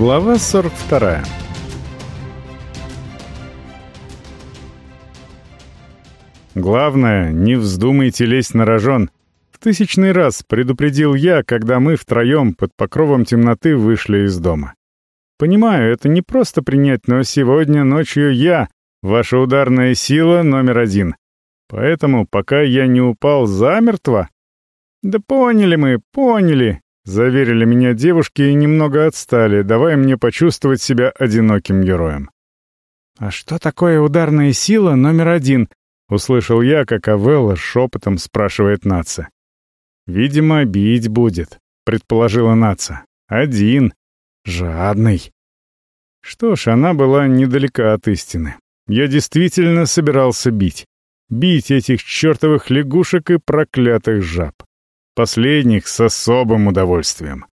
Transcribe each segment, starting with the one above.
Глава 42 «Главное, не вздумайте лезть на рожон», — в тысячный раз предупредил я, когда мы втроем под покровом темноты вышли из дома. «Понимаю, это не просто принять, но сегодня ночью я, ваша ударная сила номер один. Поэтому, пока я не упал замертво...» «Да поняли мы, поняли», Заверили меня девушки и немного отстали, давая мне почувствовать себя одиноким героем. «А что такое ударная сила номер один?» — услышал я, как Авелла шепотом спрашивает Наца. «Видимо, бить будет», — предположила Наца. «Один. Жадный». Что ж, она была недалека от истины. Я действительно собирался бить. Бить этих чертовых лягушек и проклятых жаб. Последних с особым удовольствием.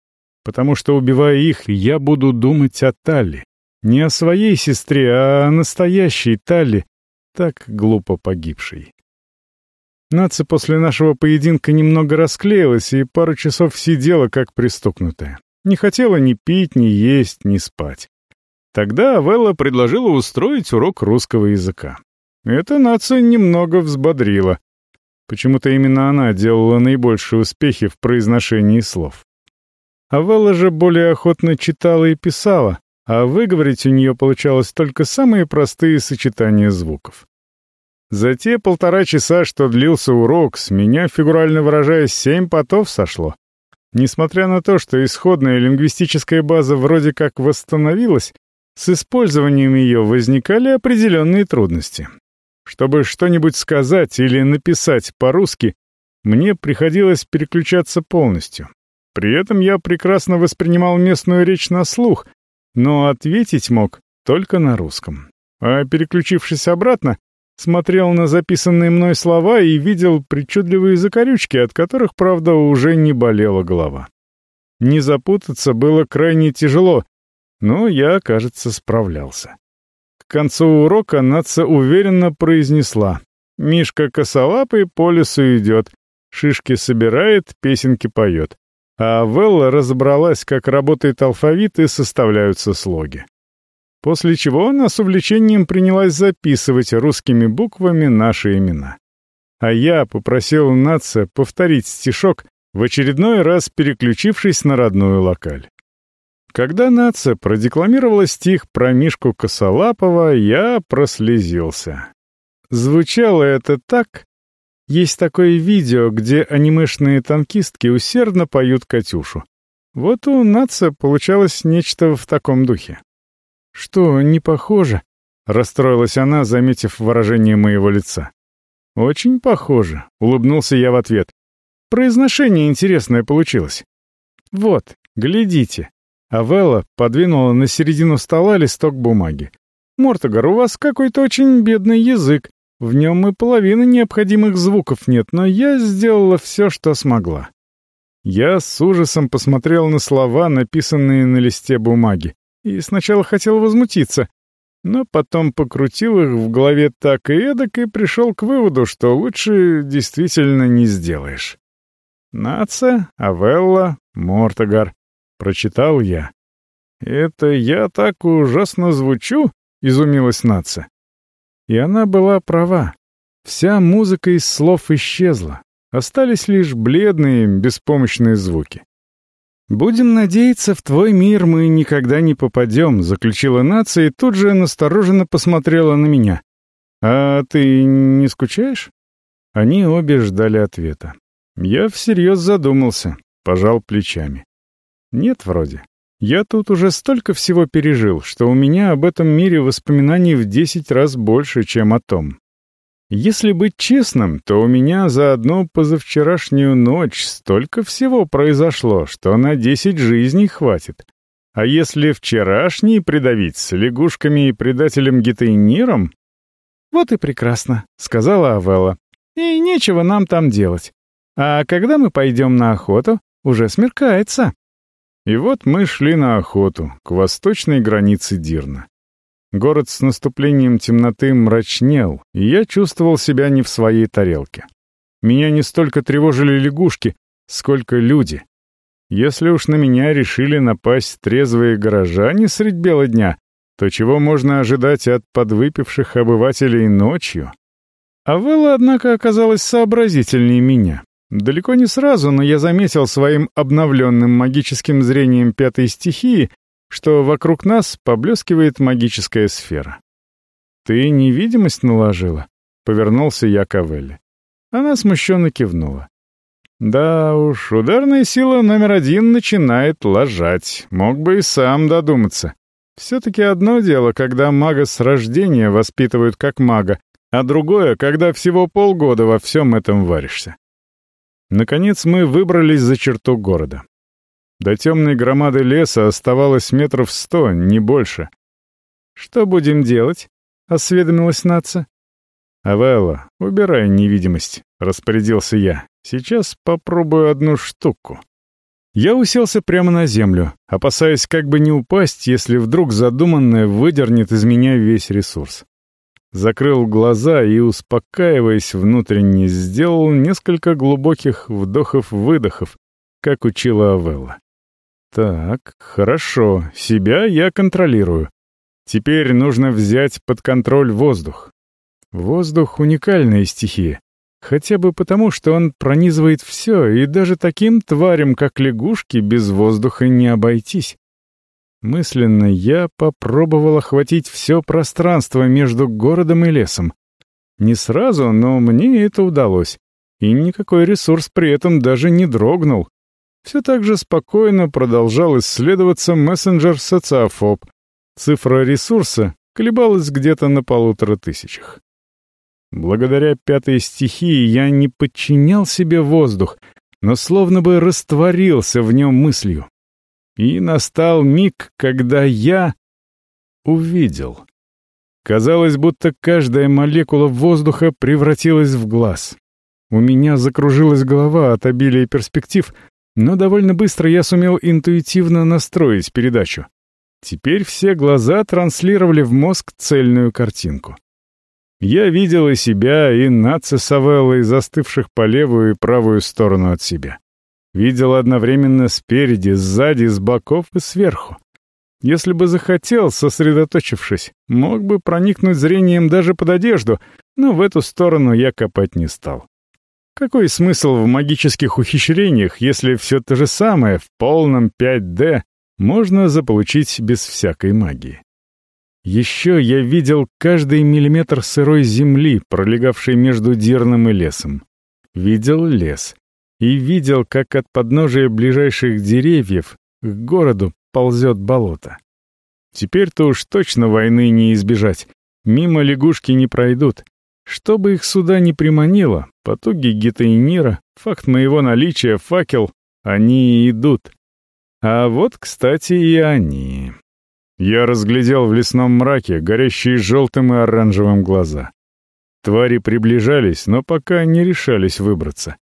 Потому что, убивая их, я буду думать о Талли. Не о своей сестре, а о настоящей Талли, так глупо погибшей. Наца после нашего поединка немного расклеилась и пару часов сидела как пристукнутая. Не хотела ни пить, ни есть, ни спать. Тогда Авелла предложила устроить урок русского языка. Это Наца немного взбодрило. Почему-то именно она делала наибольшие успехи в произношении слов. Авелла же более охотно читала и писала, а выговорить у нее получалось только самые простые сочетания звуков. За те полтора часа, что длился урок, с меня, фигурально выражаясь, семь потов сошло. Несмотря на то, что исходная лингвистическая база вроде как восстановилась, с использованием ее возникали определенные трудности. Чтобы что-нибудь сказать или написать по-русски, мне приходилось переключаться полностью. При этом я прекрасно воспринимал местную речь на слух, но ответить мог только на русском. А переключившись обратно, смотрел на записанные мной слова и видел причудливые закорючки, от которых, правда, уже не болела голова. Не запутаться было крайне тяжело, но я, кажется, справлялся. К концу урока Наца уверенно произнесла. «Мишка косолапый по лесу идет, шишки собирает, песенки поет». А Велла разобралась, как работает алфавит и составляются слоги. После чего она с увлечением принялась записывать русскими буквами наши имена. А я попросил Наца повторить стишок, в очередной раз переключившись на родную локаль. Когда нация продекламировала стих про Мишку Косолапова, я прослезился. Звучало это так. Есть такое видео, где анимешные танкистки усердно поют «Катюшу». Вот у нация получалось нечто в таком духе. «Что, не похоже?» — расстроилась она, заметив выражение моего лица. «Очень похоже», — улыбнулся я в ответ. «Произношение интересное получилось. Вот, глядите». Авелла подвинула на середину стола листок бумаги. «Мортогар, у вас какой-то очень бедный язык. В нем и половины необходимых звуков нет, но я сделала все, что смогла». Я с ужасом посмотрел на слова, написанные на листе бумаги, и сначала хотел возмутиться, но потом покрутил их в голове так и эдак и пришел к выводу, что лучше действительно не сделаешь. Наца, Авелла, Мортогар. Прочитал я. «Это я так ужасно звучу?» — изумилась Наца. И она была права. Вся музыка из слов исчезла. Остались лишь бледные, беспомощные звуки. «Будем надеяться, в твой мир мы никогда не попадем», — заключила нация и тут же настороженно посмотрела на меня. «А ты не скучаешь?» Они обе ждали ответа. Я всерьез задумался, пожал плечами. Нет, вроде. Я тут уже столько всего пережил, что у меня об этом мире воспоминаний в десять раз больше, чем о том. Если быть честным, то у меня за одну позавчерашнюю ночь столько всего произошло, что на десять жизней хватит. А если вчерашний придавить с лягушками и предателем Гитейниром? «Вот и прекрасно», — сказала Авелла. «И нечего нам там делать. А когда мы пойдем на охоту, уже смеркается». И вот мы шли на охоту, к восточной границе Дирна. Город с наступлением темноты мрачнел, и я чувствовал себя не в своей тарелке. Меня не столько тревожили лягушки, сколько люди. Если уж на меня решили напасть трезвые горожане средь бела дня, то чего можно ожидать от подвыпивших обывателей ночью? Авелла, однако, оказалась сообразительнее меня. Далеко не сразу, но я заметил своим обновленным магическим зрением пятой стихии, что вокруг нас поблескивает магическая сфера. «Ты невидимость наложила?» — повернулся я к Авелле. Она смущенно кивнула. «Да уж, ударная сила номер один начинает ложать. Мог бы и сам додуматься. Все-таки одно дело, когда мага с рождения воспитывают как мага, а другое, когда всего полгода во всем этом варишься. Наконец мы выбрались за черту города. До темной громады леса оставалось метров сто, не больше. «Что будем делать?» — осведомилась Наца. «Авелла, убирай невидимость», — распорядился я. «Сейчас попробую одну штуку». Я уселся прямо на землю, опасаясь как бы не упасть, если вдруг задуманное выдернет из меня весь ресурс закрыл глаза и, успокаиваясь внутренне, сделал несколько глубоких вдохов-выдохов, как учила Авелла. Так, хорошо, себя я контролирую. Теперь нужно взять под контроль воздух. Воздух — уникальная стихия. Хотя бы потому, что он пронизывает все, и даже таким тварям, как лягушки, без воздуха не обойтись. Мысленно я попробовал охватить все пространство между городом и лесом. Не сразу, но мне это удалось. И никакой ресурс при этом даже не дрогнул. Все так же спокойно продолжал исследоваться мессенджер социофоб. Цифра ресурса колебалась где-то на полутора тысячах. Благодаря пятой стихии я не подчинял себе воздух, но словно бы растворился в нем мыслью. И настал миг, когда я увидел. Казалось, будто каждая молекула воздуха превратилась в глаз. У меня закружилась голова от обилия перспектив, но довольно быстро я сумел интуитивно настроить передачу. Теперь все глаза транслировали в мозг цельную картинку. Я видел и себя, и наци Савеллы, застывших по левую и правую сторону от себя. Видел одновременно спереди, сзади, с боков и сверху. Если бы захотел, сосредоточившись, мог бы проникнуть зрением даже под одежду, но в эту сторону я копать не стал. Какой смысл в магических ухищрениях, если все то же самое в полном 5D можно заполучить без всякой магии? Еще я видел каждый миллиметр сырой земли, пролегавшей между Дирном и лесом. Видел лес и видел, как от подножия ближайших деревьев к городу ползет болото. Теперь-то уж точно войны не избежать. Мимо лягушки не пройдут. Что бы их сюда не приманило, потуги Гетейнира, факт моего наличия, факел, они идут. А вот, кстати, и они. Я разглядел в лесном мраке горящие желтым и оранжевым глаза. Твари приближались, но пока не решались выбраться.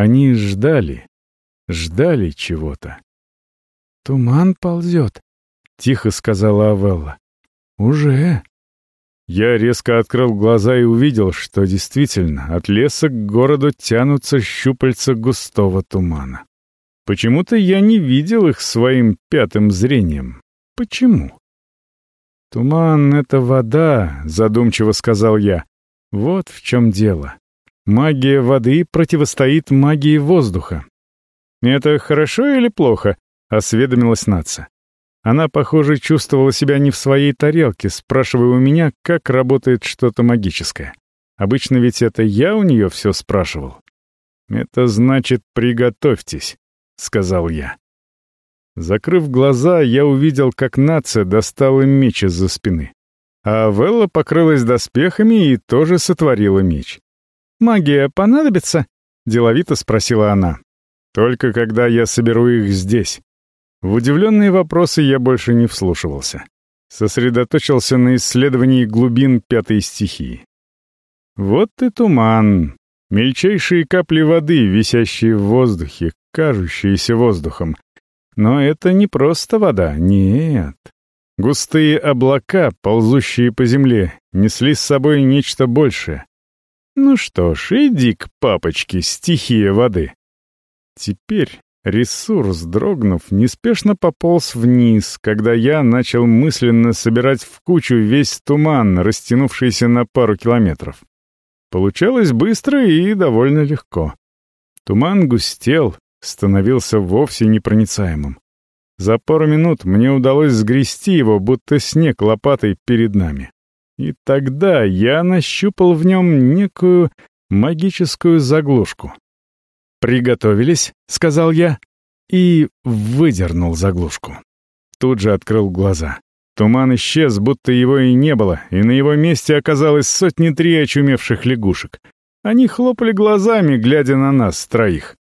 Они ждали, ждали чего-то. «Туман ползет», — тихо сказала Авелла. «Уже». Я резко открыл глаза и увидел, что действительно от леса к городу тянутся щупальца густого тумана. Почему-то я не видел их своим пятым зрением. Почему? «Туман — это вода», — задумчиво сказал я. «Вот в чем дело. Магия воды противостоит магии воздуха. «Это хорошо или плохо?» — осведомилась нация. Она, похоже, чувствовала себя не в своей тарелке, спрашивая у меня, как работает что-то магическое. Обычно ведь это я у нее все спрашивал. «Это значит, приготовьтесь», — сказал я. Закрыв глаза, я увидел, как нация достала меч из-за спины. А Велла покрылась доспехами и тоже сотворила меч. «Магия понадобится?» — деловито спросила она. «Только когда я соберу их здесь». В удивленные вопросы я больше не вслушивался. Сосредоточился на исследовании глубин пятой стихии. Вот и туман. Мельчайшие капли воды, висящие в воздухе, кажущиеся воздухом. Но это не просто вода, нет. Густые облака, ползущие по земле, несли с собой нечто большее. Ну что ж, иди к папочке, стихия воды. Теперь Ресурс, дрогнув, неспешно пополз вниз, когда я начал мысленно собирать в кучу весь туман, растянувшийся на пару километров. Получалось быстро и довольно легко. Туман густел, становился вовсе непроницаемым. За пару минут мне удалось сгрести его, будто снег лопатой перед нами. И тогда я нащупал в нем некую магическую заглушку. «Приготовились», — сказал я, и выдернул заглушку. Тут же открыл глаза. Туман исчез, будто его и не было, и на его месте оказалось сотни три очумевших лягушек. Они хлопали глазами, глядя на нас, троих.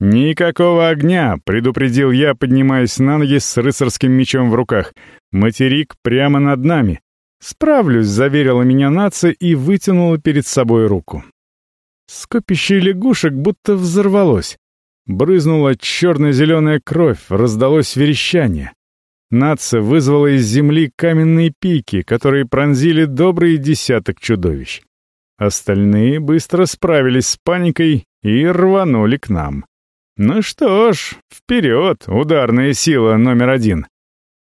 «Никакого огня!» — предупредил я, поднимаясь на ноги с рыцарским мечом в руках. «Материк прямо над нами!» «Справлюсь», — заверила меня нация и вытянула перед собой руку. Скопище лягушек будто взорвалось. Брызнула черно-зеленая кровь, раздалось верещание. Нация вызвала из земли каменные пики, которые пронзили добрый десяток чудовищ. Остальные быстро справились с паникой и рванули к нам. Ну что ж, вперед, ударная сила номер один.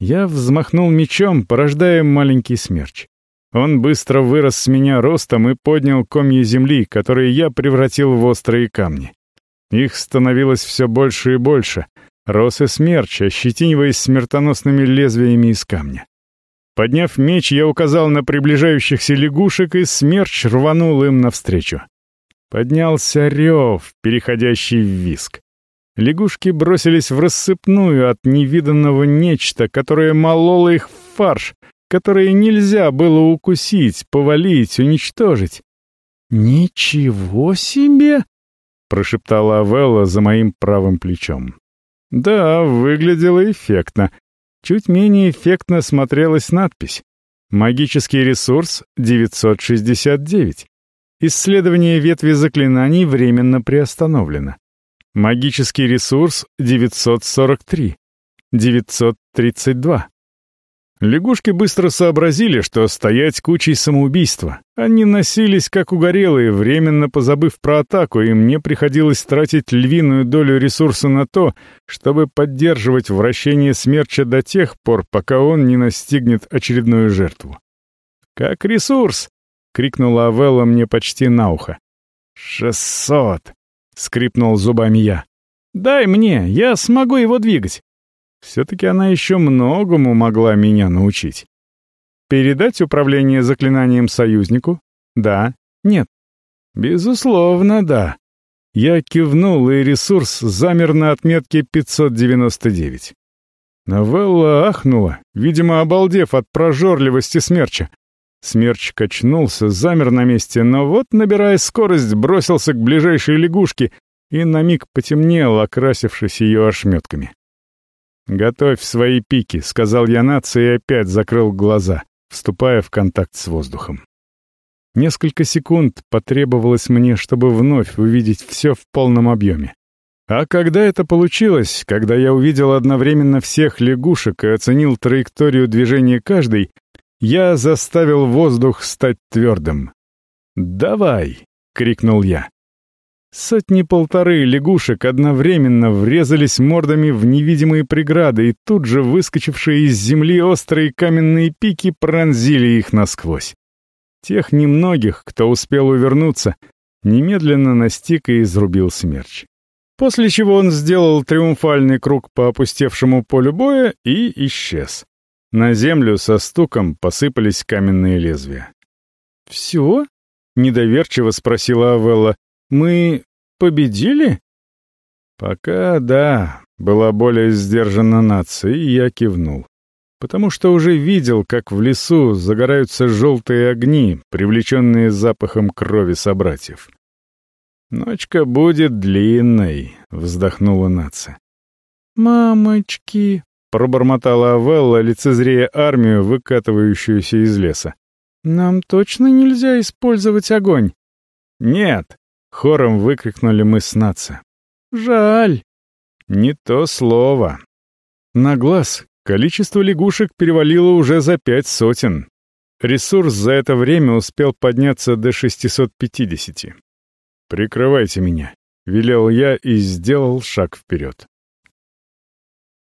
Я взмахнул мечом, порождая маленький смерч. Он быстро вырос с меня ростом и поднял комья земли, которые я превратил в острые камни. Их становилось все больше и больше. Рос и смерч, ощетиниваясь смертоносными лезвиями из камня. Подняв меч, я указал на приближающихся лягушек, и смерч рванул им навстречу. Поднялся рев, переходящий в виск. Лягушки бросились в рассыпную от невиданного нечто, которое мололо их в фарш, которое нельзя было укусить, повалить, уничтожить. «Ничего себе!» — прошептала Авелла за моим правым плечом. Да, выглядело эффектно. Чуть менее эффектно смотрелась надпись. Магический ресурс 969. Исследование ветви заклинаний временно приостановлено. Магический ресурс 943. 932. Лягушки быстро сообразили, что стоять кучей самоубийства. Они носились как угорелые, временно позабыв про атаку, и мне приходилось тратить львиную долю ресурса на то, чтобы поддерживать вращение смерча до тех пор, пока он не настигнет очередную жертву. «Как ресурс!» — крикнула Авелла мне почти на ухо. «Шестьсот!» — скрипнул зубами я. «Дай мне, я смогу его двигать». Все-таки она еще многому могла меня научить. Передать управление заклинанием союзнику? Да. Нет. Безусловно, да. Я кивнул, и ресурс замер на отметке 599. Новелла ахнула, видимо, обалдев от прожорливости смерча. Смерч качнулся, замер на месте, но вот, набирая скорость, бросился к ближайшей лягушке и на миг потемнел, окрасившись ее ошметками. «Готовь свои пики», — сказал я нации и опять закрыл глаза, вступая в контакт с воздухом. Несколько секунд потребовалось мне, чтобы вновь увидеть все в полном объеме. А когда это получилось, когда я увидел одновременно всех лягушек и оценил траекторию движения каждой, я заставил воздух стать твердым. «Давай!» — крикнул я. Сотни-полторы лягушек одновременно врезались мордами в невидимые преграды, и тут же выскочившие из земли острые каменные пики пронзили их насквозь. Тех немногих, кто успел увернуться, немедленно настиг и изрубил смерч. После чего он сделал триумфальный круг по опустевшему полю боя и исчез. На землю со стуком посыпались каменные лезвия. «Все?» — недоверчиво спросила Авелла. «Мы победили?» «Пока да», — была более сдержана нация, и я кивнул. Потому что уже видел, как в лесу загораются желтые огни, привлеченные запахом крови собратьев. «Ночка будет длинной», — вздохнула нация. «Мамочки!» Пробормотала Авелла, лицезрея армию, выкатывающуюся из леса. «Нам точно нельзя использовать огонь?» «Нет!» — хором выкрикнули мы с нация. «Жаль!» «Не то слово!» На глаз количество лягушек перевалило уже за пять сотен. Ресурс за это время успел подняться до 650. «Прикрывайте меня», — велел я и сделал шаг вперед.